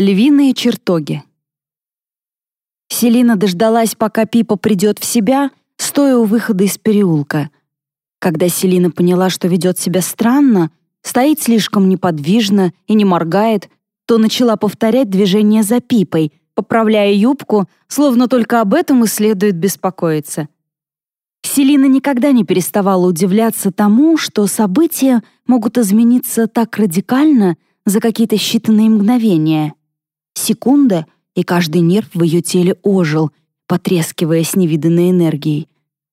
Львиные чертоги. Селина дождалась, пока Пипа придет в себя, стоя у выхода из переулка. Когда Селина поняла, что ведет себя странно, стоит слишком неподвижно и не моргает, то начала повторять движение за Пипой, поправляя юбку, словно только об этом и следует беспокоиться. Селина никогда не переставала удивляться тому, что события могут измениться так радикально за какие-то считанные мгновения. Секунда, и каждый нерв в ее теле ожил, потрескивая с невиданной энергией.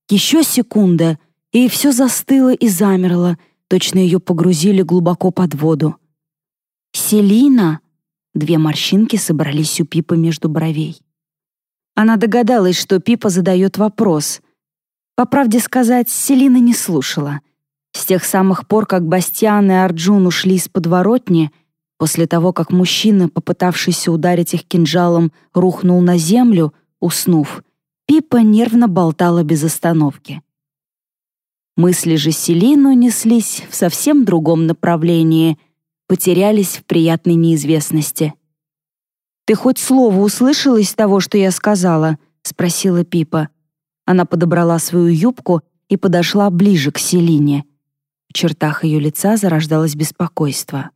Еще секунда, и все застыло и замерло, точно ее погрузили глубоко под воду. «Селина!» Две морщинки собрались у Пипа между бровей. Она догадалась, что Пипа задает вопрос. По правде сказать, Селина не слушала. С тех самых пор, как Бастиан и Арджун ушли из подворотни, после того, как мужчина, попытавшийся ударить их кинжалом, рухнул на землю, уснув, Пипа нервно болтала без остановки. Мысли же Селину неслись в совсем другом направлении, потерялись в приятной неизвестности. «Ты хоть слово услышала из того, что я сказала?» — спросила Пипа. Она подобрала свою юбку и подошла ближе к Селине. В чертах ее лица зарождалось беспокойство.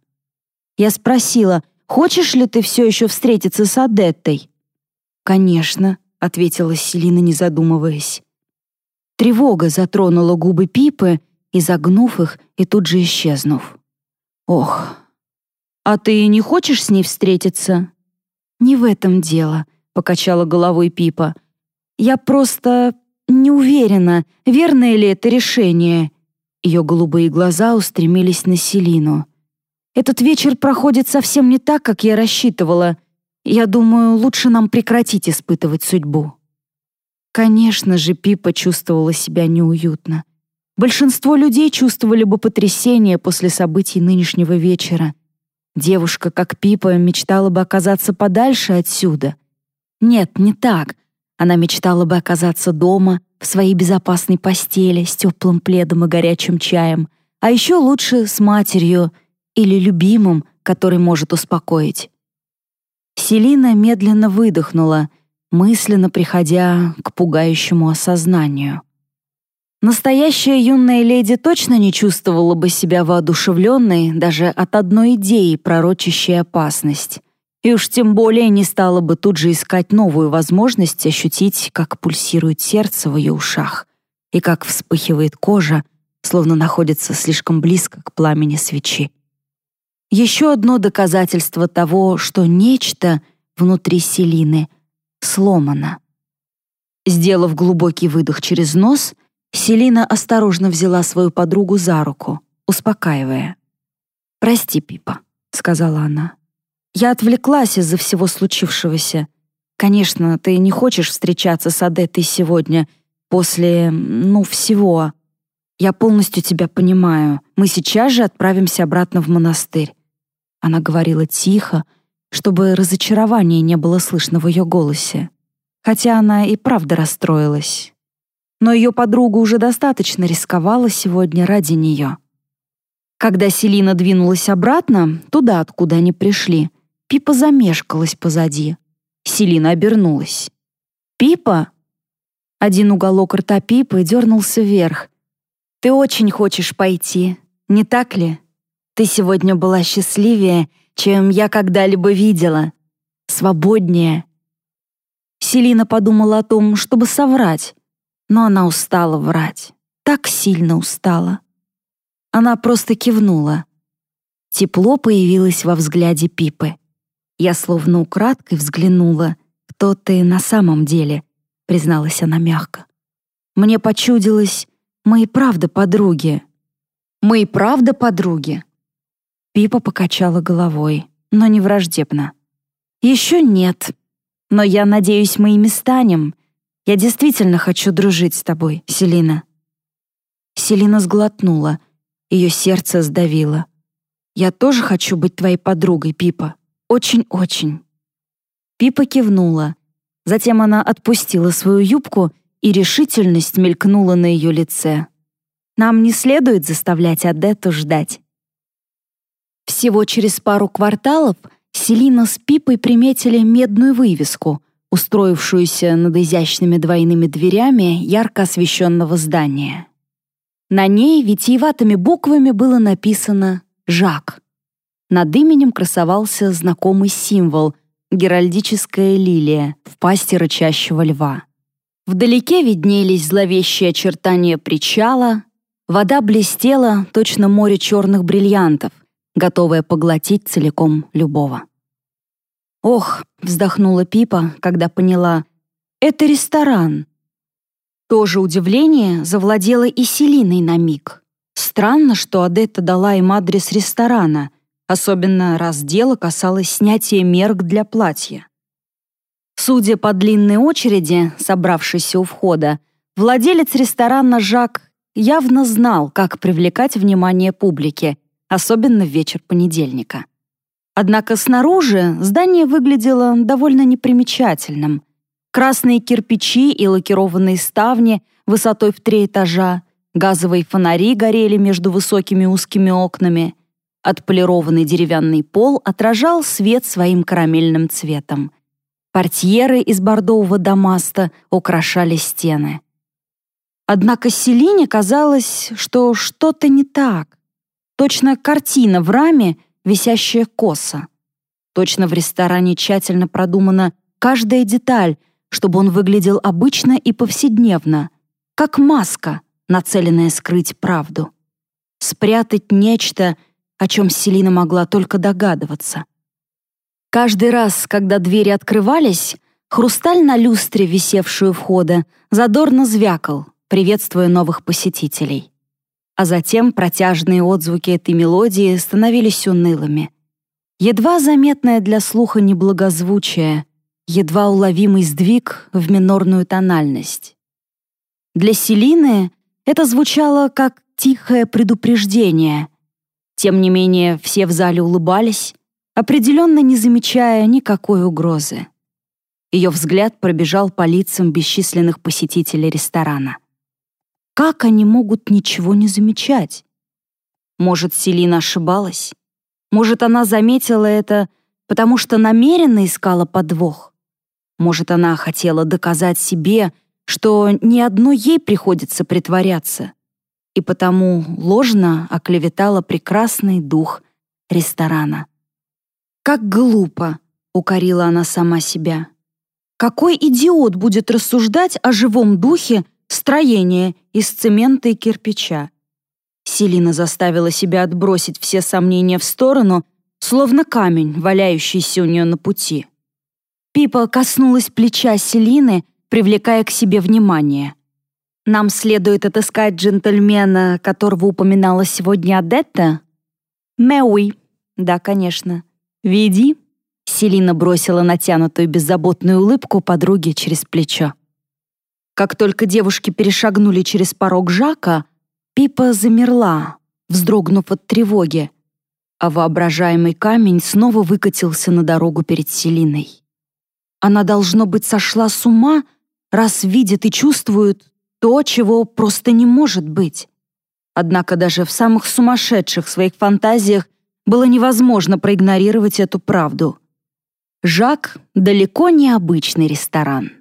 Я спросила, «Хочешь ли ты все еще встретиться с Адеттой?» «Конечно», ответила Селина, не задумываясь. Тревога затронула губы Пипы, изогнув их и тут же исчезнув. Ох. А ты не хочешь с ней встретиться? Не в этом дело, покачала головой Пипа. Я просто не уверена, верное ли это решение. Ее голубые глаза устремились на Селину. Этот вечер проходит совсем не так, как я рассчитывала. Я думаю, лучше нам прекратить испытывать судьбу». Конечно же, Пипа чувствовала себя неуютно. Большинство людей чувствовали бы потрясение после событий нынешнего вечера. Девушка, как Пипа, мечтала бы оказаться подальше отсюда. Нет, не так. Она мечтала бы оказаться дома, в своей безопасной постели, с теплым пледом и горячим чаем, а еще лучше с матерью или любимым, который может успокоить. Селина медленно выдохнула, мысленно приходя к пугающему осознанию. Настоящая юная леди точно не чувствовала бы себя воодушевленной даже от одной идеи, пророчащей опасность. И уж тем более не стала бы тут же искать новую возможность ощутить, как пульсирует сердце в ее ушах и как вспыхивает кожа, словно находится слишком близко к пламени свечи. Еще одно доказательство того, что нечто внутри Селины сломано. Сделав глубокий выдох через нос, Селина осторожно взяла свою подругу за руку, успокаивая. «Прости, Пипа», — сказала она. «Я отвлеклась из-за всего случившегося. Конечно, ты не хочешь встречаться с Адеттой сегодня, после, ну, всего. Я полностью тебя понимаю. Мы сейчас же отправимся обратно в монастырь. Она говорила тихо, чтобы разочарования не было слышно в ее голосе. Хотя она и правда расстроилась. Но ее подруга уже достаточно рисковала сегодня ради нее. Когда Селина двинулась обратно, туда, откуда они пришли, Пипа замешкалась позади. Селина обернулась. «Пипа?» Один уголок рта Пипы дернулся вверх. «Ты очень хочешь пойти, не так ли?» Ты сегодня была счастливее, чем я когда-либо видела. Свободнее. Селина подумала о том, чтобы соврать, но она устала врать. Так сильно устала. Она просто кивнула. Тепло появилось во взгляде Пипы. Я словно украдкой взглянула, кто ты на самом деле, призналась она мягко. Мне почудилось, мы и правда подруги. Мы и правда подруги. Пипа покачала головой, но не враждебно. «Еще нет. Но я надеюсь, мы ими станем. Я действительно хочу дружить с тобой, Селина». Селина сглотнула. Ее сердце сдавило. «Я тоже хочу быть твоей подругой, Пипа. Очень-очень». Пипа кивнула. Затем она отпустила свою юбку, и решительность мелькнула на ее лице. «Нам не следует заставлять Адетту ждать». Всего через пару кварталов Селина с Пипой приметили медную вывеску, устроившуюся над изящными двойными дверями ярко освещенного здания. На ней витиеватыми буквами было написано «Жак». Над именем красовался знакомый символ — геральдическая лилия в пасти рычащего льва. Вдалеке виднелись зловещие очертания причала, вода блестела, точно море черных бриллиантов, готовая поглотить целиком любого. «Ох», — вздохнула Пипа, когда поняла, — «это ресторан». То же удивление завладело и Селиной на миг. Странно, что Адетта дала им адрес ресторана, особенно раз дело касалось снятия мерок для платья. Судя по длинной очереди, собравшейся у входа, владелец ресторана Жак явно знал, как привлекать внимание публики, особенно в вечер понедельника. Однако снаружи здание выглядело довольно непримечательным. Красные кирпичи и лакированные ставни высотой в три этажа, газовые фонари горели между высокими узкими окнами. Отполированный деревянный пол отражал свет своим карамельным цветом. Портьеры из бордового дамаста украшали стены. Однако Селине казалось, что что-то не так. Точно картина в раме, висящая косо. Точно в ресторане тщательно продумана каждая деталь, чтобы он выглядел обычно и повседневно, как маска, нацеленная скрыть правду. Спрятать нечто, о чем Селина могла только догадываться. Каждый раз, когда двери открывались, хрусталь на люстре, висевшую входа, задорно звякал, приветствуя новых посетителей. А затем протяжные отзвуки этой мелодии становились унылыми. Едва заметное для слуха неблагозвучие, едва уловимый сдвиг в минорную тональность. Для Селины это звучало как тихое предупреждение. Тем не менее, все в зале улыбались, определенно не замечая никакой угрозы. Ее взгляд пробежал по лицам бесчисленных посетителей ресторана. Как они могут ничего не замечать? Может, Селина ошибалась? Может, она заметила это, потому что намеренно искала подвох? Может, она хотела доказать себе, что ни одной ей приходится притворяться, и потому ложно оклеветала прекрасный дух ресторана. «Как глупо!» — укорила она сама себя. «Какой идиот будет рассуждать о живом духе строения из цемента и кирпича?» Селина заставила себя отбросить все сомнения в сторону, словно камень, валяющийся у нее на пути. Пипа коснулась плеча Селины, привлекая к себе внимание. «Нам следует отыскать джентльмена, которого упоминала сегодня Адетта?» «Мэуи». «Да, конечно». «Веди». Селина бросила натянутую беззаботную улыбку подруге через плечо. Как только девушки перешагнули через порог Жака, Пипа замерла, вздрогнув от тревоги, а воображаемый камень снова выкатился на дорогу перед Селиной. Она, должно быть, сошла с ума, раз видит и чувствует то, чего просто не может быть. Однако даже в самых сумасшедших своих фантазиях было невозможно проигнорировать эту правду. Жак — далеко не обычный ресторан.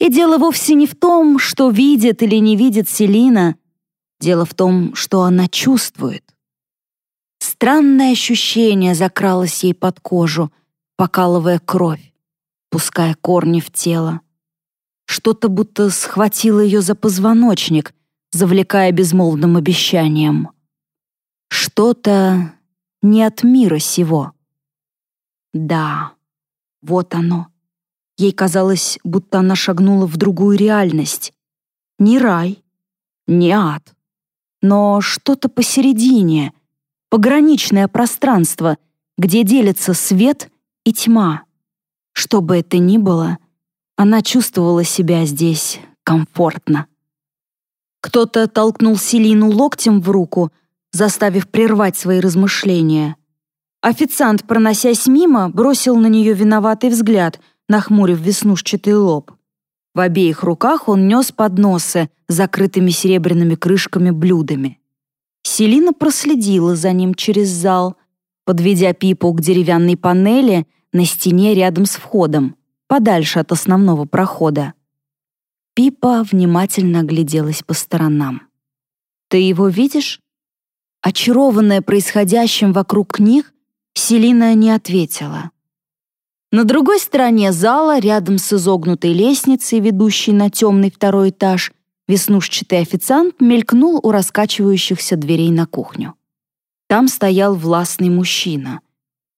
И дело вовсе не в том, что видит или не видит Селина. Дело в том, что она чувствует. Странное ощущение закралось ей под кожу, покалывая кровь, пуская корни в тело. Что-то будто схватило ее за позвоночник, завлекая безмолвным обещанием. Что-то не от мира сего. Да, вот оно. Ей казалось, будто она шагнула в другую реальность. Не рай, не ад, но что-то посередине, пограничное пространство, где делится свет и тьма. Что бы это ни было, она чувствовала себя здесь комфортно. Кто-то толкнул Селину локтем в руку, заставив прервать свои размышления. Официант, проносясь мимо, бросил на нее виноватый взгляд, нахмурив веснушчатый лоб. В обеих руках он нес подносы с закрытыми серебряными крышками блюдами. Селина проследила за ним через зал, подведя Пипу к деревянной панели на стене рядом с входом, подальше от основного прохода. Пипа внимательно огляделась по сторонам. «Ты его видишь?» Очарованная происходящим вокруг них, Селина не ответила. На другой стороне зала, рядом с изогнутой лестницей, ведущей на темный второй этаж, веснушчатый официант мелькнул у раскачивающихся дверей на кухню. Там стоял властный мужчина.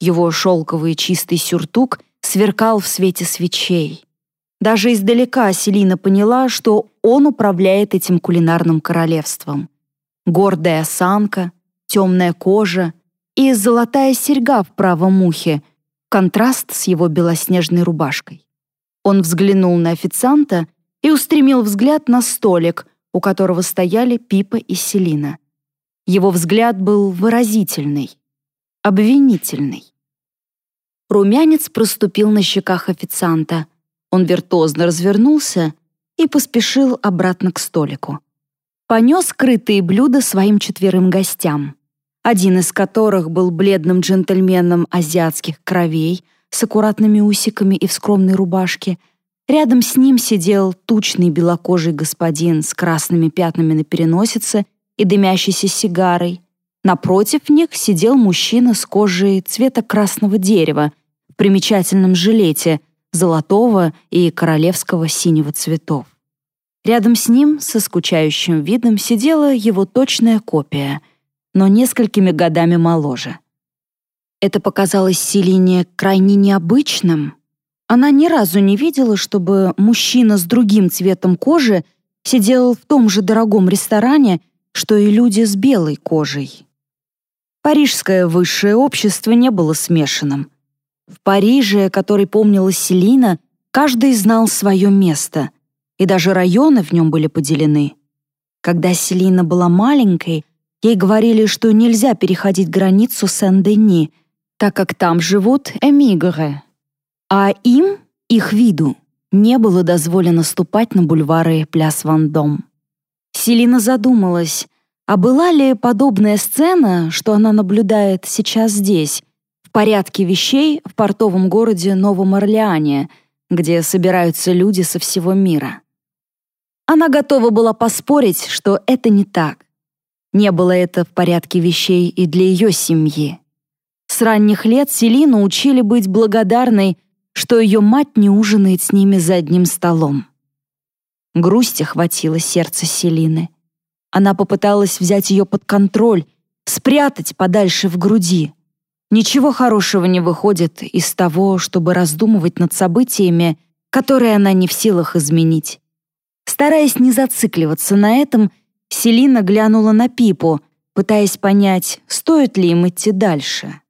Его шелковый чистый сюртук сверкал в свете свечей. Даже издалека Селина поняла, что он управляет этим кулинарным королевством. Гордая осанка, темная кожа и золотая серьга в правом ухе — контраст с его белоснежной рубашкой. Он взглянул на официанта и устремил взгляд на столик, у которого стояли Пипа и Селина. Его взгляд был выразительный, обвинительный. Румянец проступил на щеках официанта. Он виртуозно развернулся и поспешил обратно к столику. Понес скрытые блюда своим четверым гостям один из которых был бледным джентльменом азиатских кровей с аккуратными усиками и в скромной рубашке. Рядом с ним сидел тучный белокожий господин с красными пятнами на переносице и дымящейся сигарой. Напротив них сидел мужчина с кожей цвета красного дерева в примечательном жилете золотого и королевского синего цветов. Рядом с ним со скучающим видом сидела его точная копия — но несколькими годами моложе. Это показалось Селине крайне необычным. Она ни разу не видела, чтобы мужчина с другим цветом кожи сидел в том же дорогом ресторане, что и люди с белой кожей. Парижское высшее общество не было смешанным. В Париже, который помнила Селина, каждый знал свое место, и даже районы в нем были поделены. Когда Селина была маленькой, Ей говорили, что нельзя переходить границу Сен-Дени, так как там живут эмигры. А им, их виду, не было дозволено ступать на бульвары Пляс-Вандом. Селина задумалась, а была ли подобная сцена, что она наблюдает сейчас здесь, в порядке вещей в портовом городе Новом Орлеане, где собираются люди со всего мира? Она готова была поспорить, что это не так. Не было это в порядке вещей и для ее семьи. С ранних лет Селину учили быть благодарной, что ее мать не ужинает с ними за одним столом. Грусть охватила сердце Селины. Она попыталась взять ее под контроль, спрятать подальше в груди. Ничего хорошего не выходит из того, чтобы раздумывать над событиями, которые она не в силах изменить. Стараясь не зацикливаться на этом, Селина глянула на Пипу, пытаясь понять, стоит ли им идти дальше.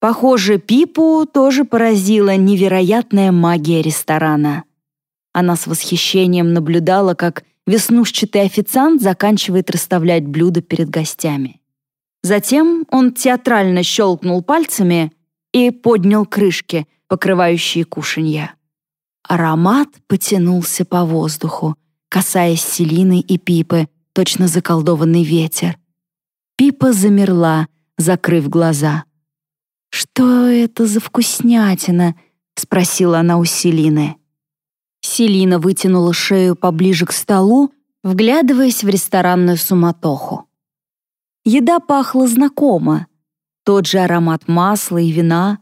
Похоже, Пипу тоже поразила невероятная магия ресторана. Она с восхищением наблюдала, как веснушчатый официант заканчивает расставлять блюда перед гостями. Затем он театрально щелкнул пальцами и поднял крышки, покрывающие кушанья. Аромат потянулся по воздуху, касаясь Селины и Пипы, точно заколдованный ветер. Пипа замерла, закрыв глаза. «Что это за вкуснятина?» — спросила она у Селины. Селина вытянула шею поближе к столу, вглядываясь в ресторанную суматоху. Еда пахла знакомо. Тот же аромат масла и вина,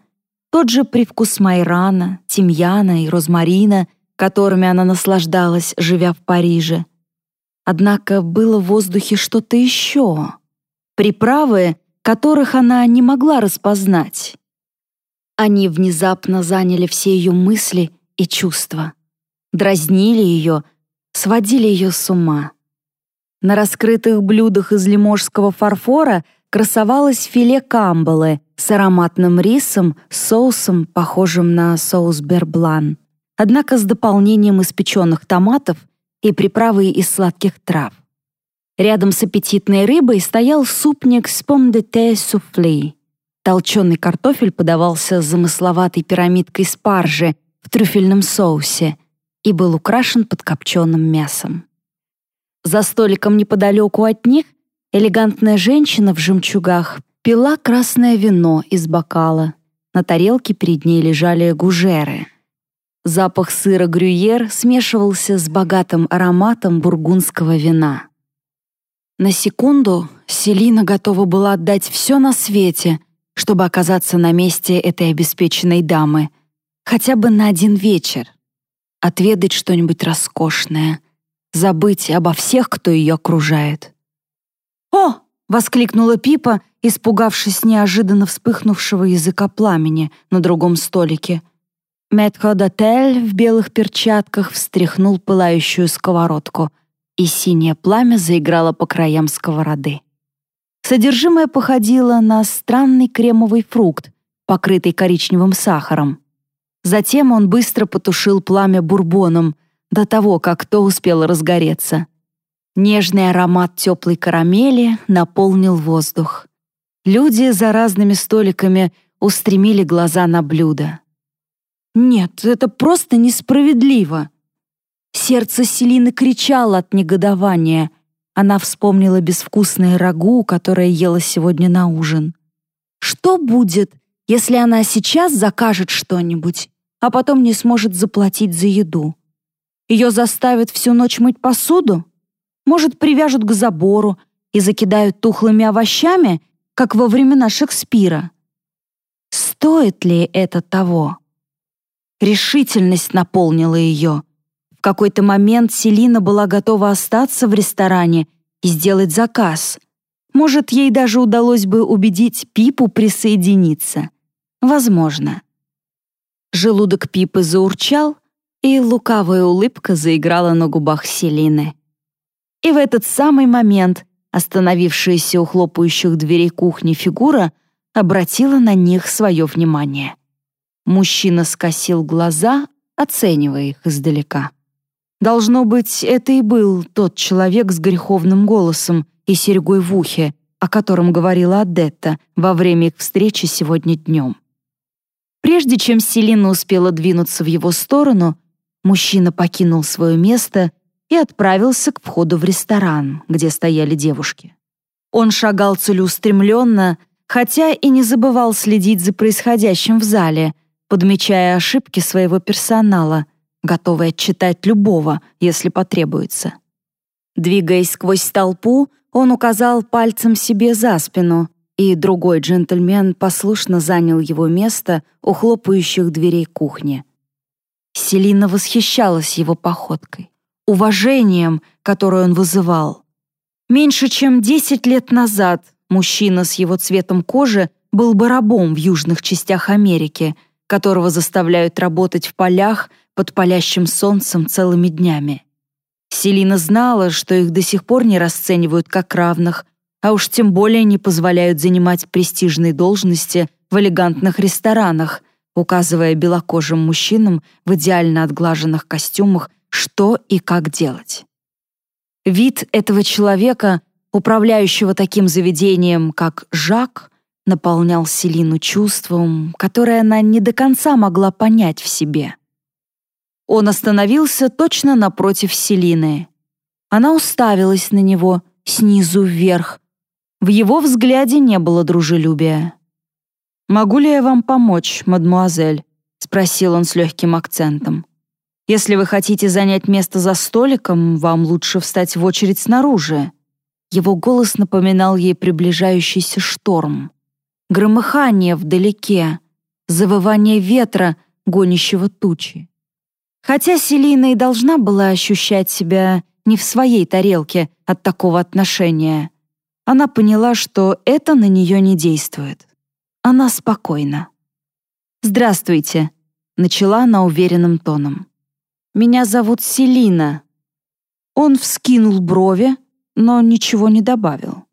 тот же привкус майрана, тимьяна и розмарина — которыми она наслаждалась, живя в Париже. Однако было в воздухе что-то еще. Приправы, которых она не могла распознать. Они внезапно заняли все ее мысли и чувства. Дразнили ее, сводили ее с ума. На раскрытых блюдах из лиможского фарфора красовалось филе камбалы с ароматным рисом, соусом, похожим на соус берблан однако с дополнением испеченных томатов и приправой из сладких трав. Рядом с аппетитной рыбой стоял супник с пом де те суфли. Толченый картофель подавался замысловатой пирамидкой спаржи в трюфельном соусе и был украшен подкопченным мясом. За столиком неподалеку от них элегантная женщина в жемчугах пила красное вино из бокала. На тарелке перед ней лежали гужеры. Запах сыра грюйер смешивался с богатым ароматом бургундского вина. На секунду Селина готова была отдать все на свете, чтобы оказаться на месте этой обеспеченной дамы, хотя бы на один вечер, отведать что-нибудь роскошное, забыть обо всех, кто ее окружает. «О!» — воскликнула Пипа, испугавшись неожиданно вспыхнувшего языка пламени на другом столике. Метро Дотель в белых перчатках встряхнул пылающую сковородку — и синее пламя заиграло по краям сковороды. Содержимое походило на странный кремовый фрукт, покрытый коричневым сахаром. Затем он быстро потушил пламя бурбоном до того, как то успел разгореться. Нежный аромат теплой карамели наполнил воздух. Люди за разными столиками устремили глаза на блюдо. «Нет, это просто несправедливо!» Сердце Селины кричало от негодования. Она вспомнила безвкусное рагу, которое ела сегодня на ужин. Что будет, если она сейчас закажет что-нибудь, а потом не сможет заплатить за еду? Ее заставят всю ночь мыть посуду? Может, привяжут к забору и закидают тухлыми овощами, как во времена Шекспира? Стоит ли это того? Решительность наполнила ее — в какой-то момент Селина была готова остаться в ресторане и сделать заказ. Может, ей даже удалось бы убедить Пипу присоединиться. Возможно. Желудок Пипы заурчал, и лукавая улыбка заиграла на губах Селины. И в этот самый момент остановившаяся у хлопающих дверей кухни фигура обратила на них свое внимание. Мужчина скосил глаза, оценивая их издалека. Должно быть, это и был тот человек с греховным голосом и серьгой в ухе, о котором говорила Адетта во время их встречи сегодня днем. Прежде чем Селина успела двинуться в его сторону, мужчина покинул свое место и отправился к входу в ресторан, где стояли девушки. Он шагал целеустремленно, хотя и не забывал следить за происходящим в зале, подмечая ошибки своего персонала — готовый отчитать любого, если потребуется. Двигаясь сквозь толпу, он указал пальцем себе за спину, и другой джентльмен послушно занял его место у хлопающих дверей кухни. Селина восхищалась его походкой, уважением, которое он вызывал. Меньше чем 10 лет назад мужчина с его цветом кожи был бы рабом в южных частях Америки, которого заставляют работать в полях под палящим солнцем целыми днями. Селина знала, что их до сих пор не расценивают как равных, а уж тем более не позволяют занимать престижные должности в элегантных ресторанах, указывая белокожим мужчинам в идеально отглаженных костюмах, что и как делать. Вид этого человека, управляющего таким заведением, как Жак, наполнял Селину чувством, которое она не до конца могла понять в себе. Он остановился точно напротив Селины. Она уставилась на него снизу вверх. В его взгляде не было дружелюбия. «Могу ли я вам помочь, мадмуазель?» — спросил он с легким акцентом. «Если вы хотите занять место за столиком, вам лучше встать в очередь снаружи». Его голос напоминал ей приближающийся шторм. Громыхание вдалеке, завывание ветра, гонящего тучи. Хотя Селина и должна была ощущать себя не в своей тарелке от такого отношения, она поняла, что это на нее не действует. Она спокойна. «Здравствуйте», — начала она уверенным тоном. «Меня зовут Селина». Он вскинул брови, но ничего не добавил.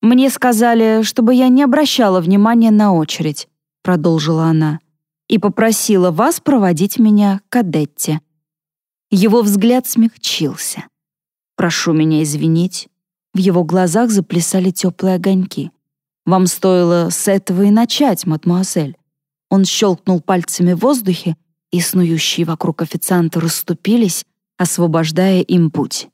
«Мне сказали, чтобы я не обращала внимания на очередь», — продолжила она и попросила вас проводить меня к Адетте. Его взгляд смягчился. «Прошу меня извинить». В его глазах заплясали теплые огоньки. «Вам стоило с этого и начать, мадемуазель». Он щелкнул пальцами в воздухе, и снующие вокруг официанты расступились, освобождая им путь.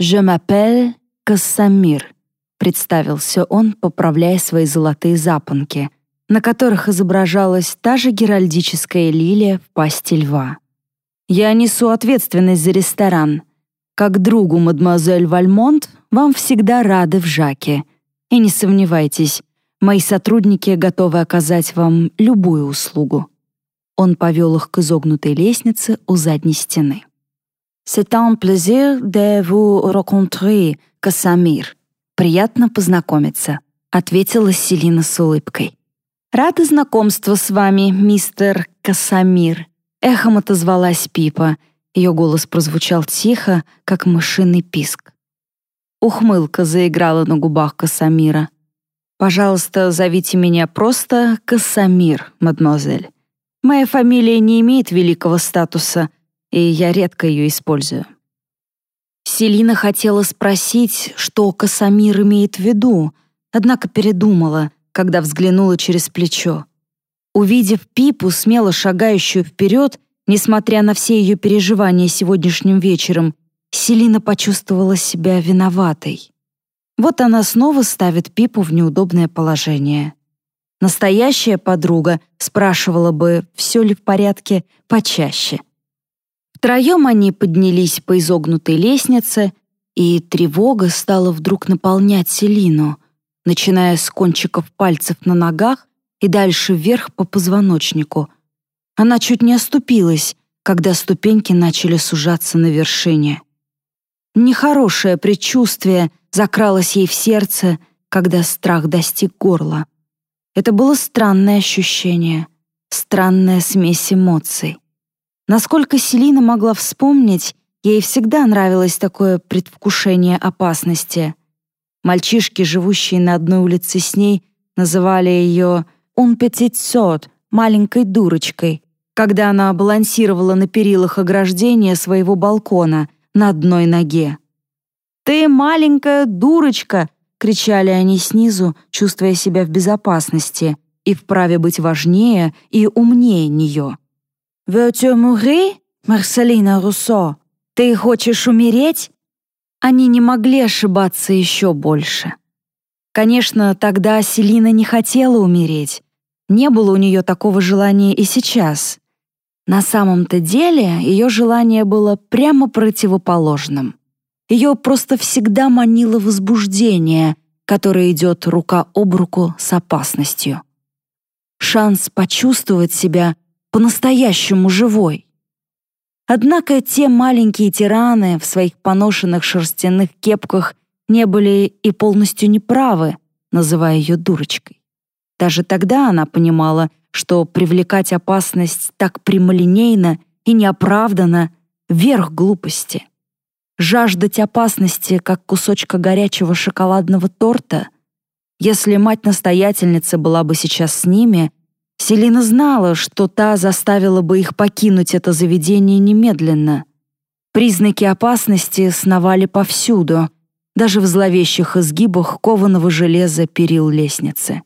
«Je m'appelle Кассамир», представился он, поправляя свои золотые запонки, на которых изображалась та же геральдическая лилия в пасти льва. «Я несу ответственность за ресторан. Как другу мадемуазель Вальмонт вам всегда рады в Жаке. И не сомневайтесь, мои сотрудники готовы оказать вам любую услугу». Он повел их к изогнутой лестнице у задней стены. «C'est un plaisir de vous rencontrer, Касамир. Приятно познакомиться», — ответила Селина с улыбкой. «Рада знакомству с вами, мистер Касамир», — эхом отозвалась Пипа. Ее голос прозвучал тихо, как мышиный писк. Ухмылка заиграла на губах Касамира. «Пожалуйста, зовите меня просто Касамир, мадемуазель. Моя фамилия не имеет великого статуса, и я редко ее использую». Селина хотела спросить, что Касамир имеет в виду, однако передумала, когда взглянула через плечо. Увидев Пипу, смело шагающую вперед, несмотря на все ее переживания сегодняшним вечером, Селина почувствовала себя виноватой. Вот она снова ставит Пипу в неудобное положение. Настоящая подруга спрашивала бы, все ли в порядке, почаще. Втроем они поднялись по изогнутой лестнице, и тревога стала вдруг наполнять Селину, начиная с кончиков пальцев на ногах и дальше вверх по позвоночнику. Она чуть не оступилась, когда ступеньки начали сужаться на вершине. Нехорошее предчувствие закралось ей в сердце, когда страх достиг горла. Это было странное ощущение, странная смесь эмоций. Насколько Селина могла вспомнить, ей всегда нравилось такое предвкушение опасности. Мальчишки, живущие на одной улице с ней, называли ее «un petit sot» — маленькой дурочкой, когда она балансировала на перилах ограждения своего балкона на одной ноге. «Ты маленькая дурочка!» — кричали они снизу, чувствуя себя в безопасности и вправе быть важнее и умнее нее. «Veux-tu mourir, Марселина Руссо? Ты хочешь умереть?» Они не могли ошибаться еще больше. Конечно, тогда Селина не хотела умереть. Не было у нее такого желания и сейчас. На самом-то деле ее желание было прямо противоположным. Ее просто всегда манило возбуждение, которое идет рука об руку с опасностью. Шанс почувствовать себя по-настоящему живой. Однако те маленькие тираны в своих поношенных шерстяных кепках не были и полностью неправы, называя ее дурочкой. Даже тогда она понимала, что привлекать опасность так прямолинейно и неоправданно — верх глупости жаждать опасности, как кусочка горячего шоколадного торта. Если мать-настоятельница была бы сейчас с ними, Селина знала, что та заставила бы их покинуть это заведение немедленно. Признаки опасности сновали повсюду, даже в зловещих изгибах кованого железа перил лестницы.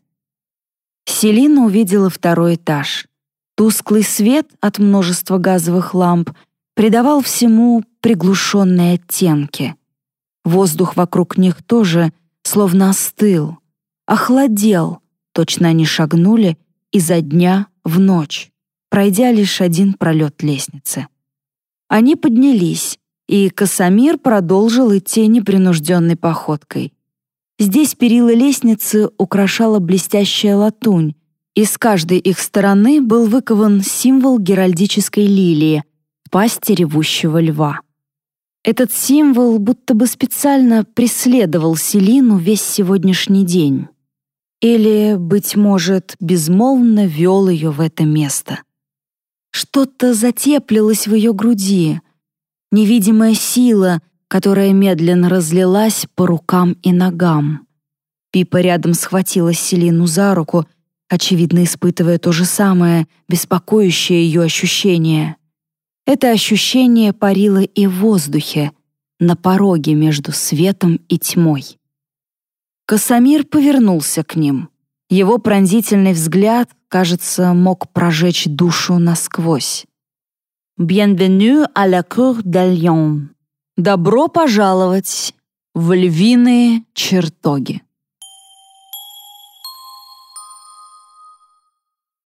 Селина увидела второй этаж. Тусклый свет от множества газовых ламп придавал всему приглушенные оттенки. Воздух вокруг них тоже словно остыл, охладел, точно они шагнули изо дня в ночь, пройдя лишь один пролет лестницы. Они поднялись, и Касамир продолжил идти непринужденной походкой. Здесь перила лестницы украшала блестящая латунь, и с каждой их стороны был выкован символ геральдической лилии — пасти ревущего льва. Этот символ будто бы специально преследовал Селину весь сегодняшний день. Или, быть может, безмолвно вел ее в это место. Что-то затеплилось в ее груди, невидимая сила, которая медленно разлилась по рукам и ногам. Пипа рядом схватила Селину за руку, очевидно испытывая то же самое, беспокоящее ее ощущение — это ощущение парило и в воздухе, на пороге между светом и тьмой. Косамир повернулся к ним. Его пронзительный взгляд, кажется, мог прожечь душу насквозь. «Bienvenue à la cour de Lyon». «Добро пожаловать в львиные чертоги.